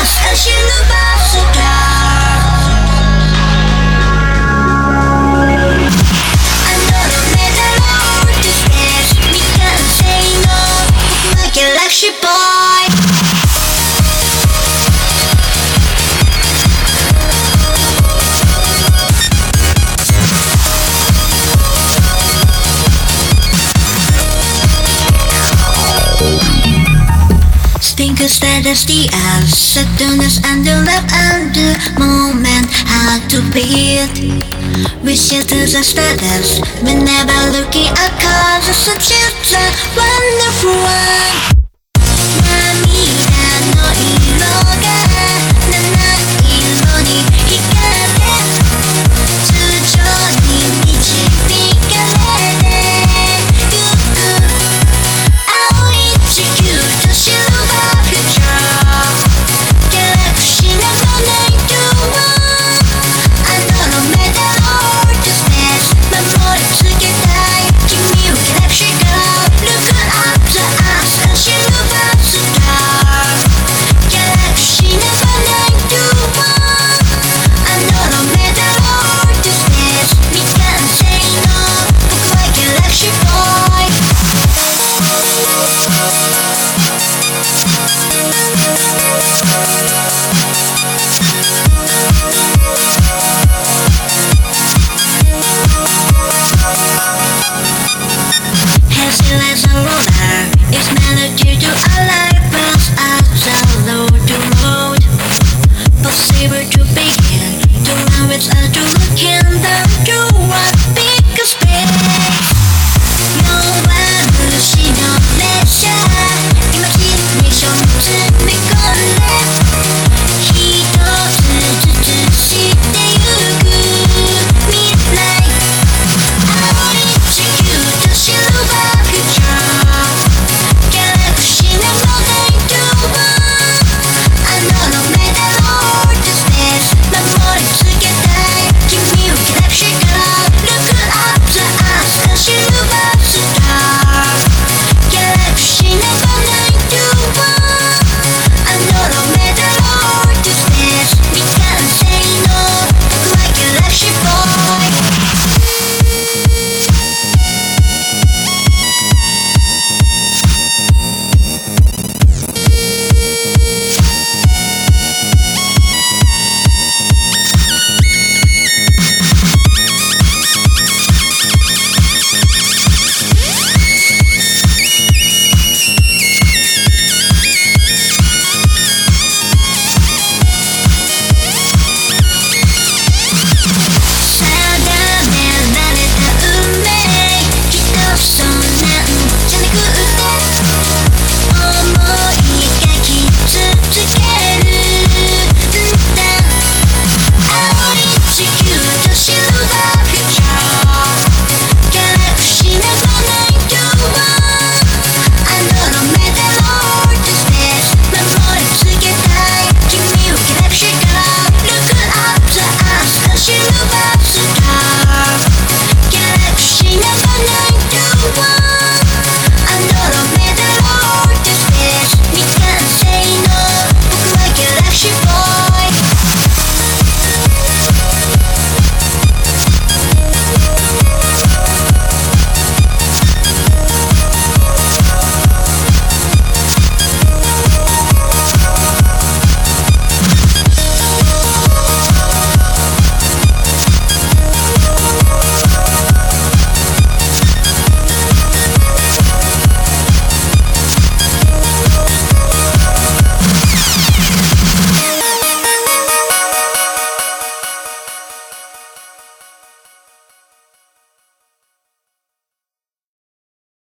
Just as Think of the Sadness and the love and the moment. How to beat We share to the status. We never looking at cause It's such we were to begin. To love it's a true